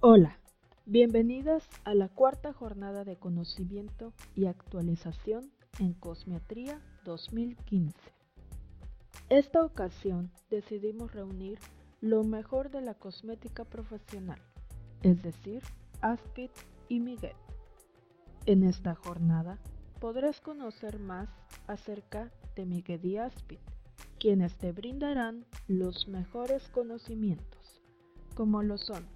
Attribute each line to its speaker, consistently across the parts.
Speaker 1: Hola, bienvenidas a la cuarta jornada de conocimiento y actualización en Cosmetría 2015. Esta ocasión decidimos reunir lo mejor de la cosmética profesional, es decir, Aspid y Miguel. En esta jornada podrás conocer más acerca de Miguel y Aspid, quienes te brindarán los mejores conocimientos, como lo son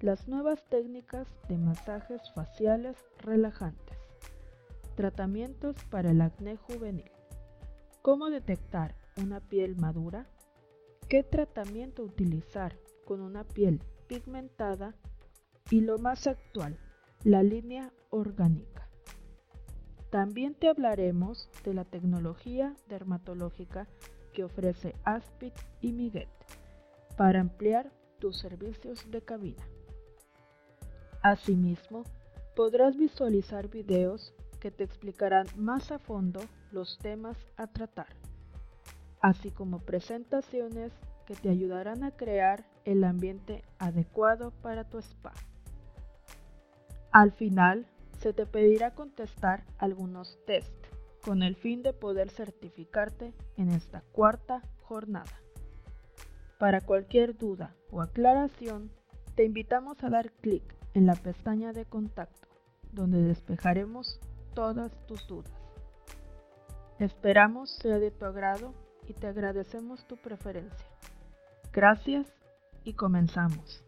Speaker 1: las nuevas técnicas de masajes faciales relajantes, tratamientos para el acné juvenil, cómo detectar una piel madura, qué tratamiento utilizar con una piel pigmentada y lo más actual, la línea orgánica. También te hablaremos de la tecnología dermatológica que ofrece Aspid y Miguel para ampliar tus servicios de cabina. Asimismo, podrás visualizar videos que te explicarán más a fondo los temas a tratar, así como presentaciones que te ayudarán a crear el ambiente adecuado para tu spa. Al final, se te pedirá contestar algunos test con el fin de poder certificarte en esta cuarta jornada. Para cualquier duda o aclaración, te invitamos a dar clic en la pestaña de contacto, donde despejaremos todas tus dudas. Esperamos sea de tu agrado y te agradecemos tu preferencia. Gracias y comenzamos.